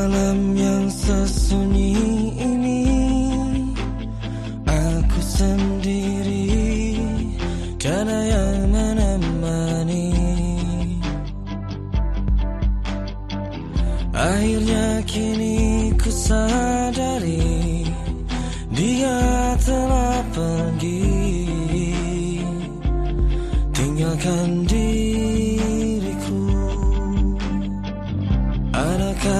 Di malam yang sesunyi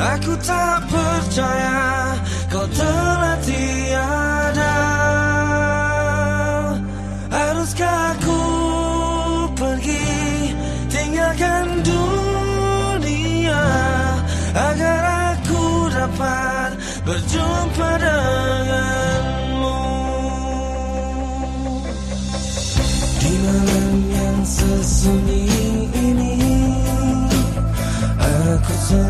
Aku tak percaya kau telah tiada. Haruskah aku pergi? Tinggalkan dunia Agar aku dapat berjumpa denganmu. Di malam yang sesunyi ini Aku sendiri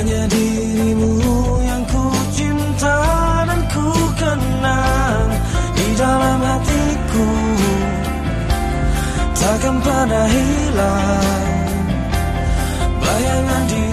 Hanya dirimu yang ku cinta dan ku kenang Di dalam hatiku. Takkan pernah hilang Bayangan dirimu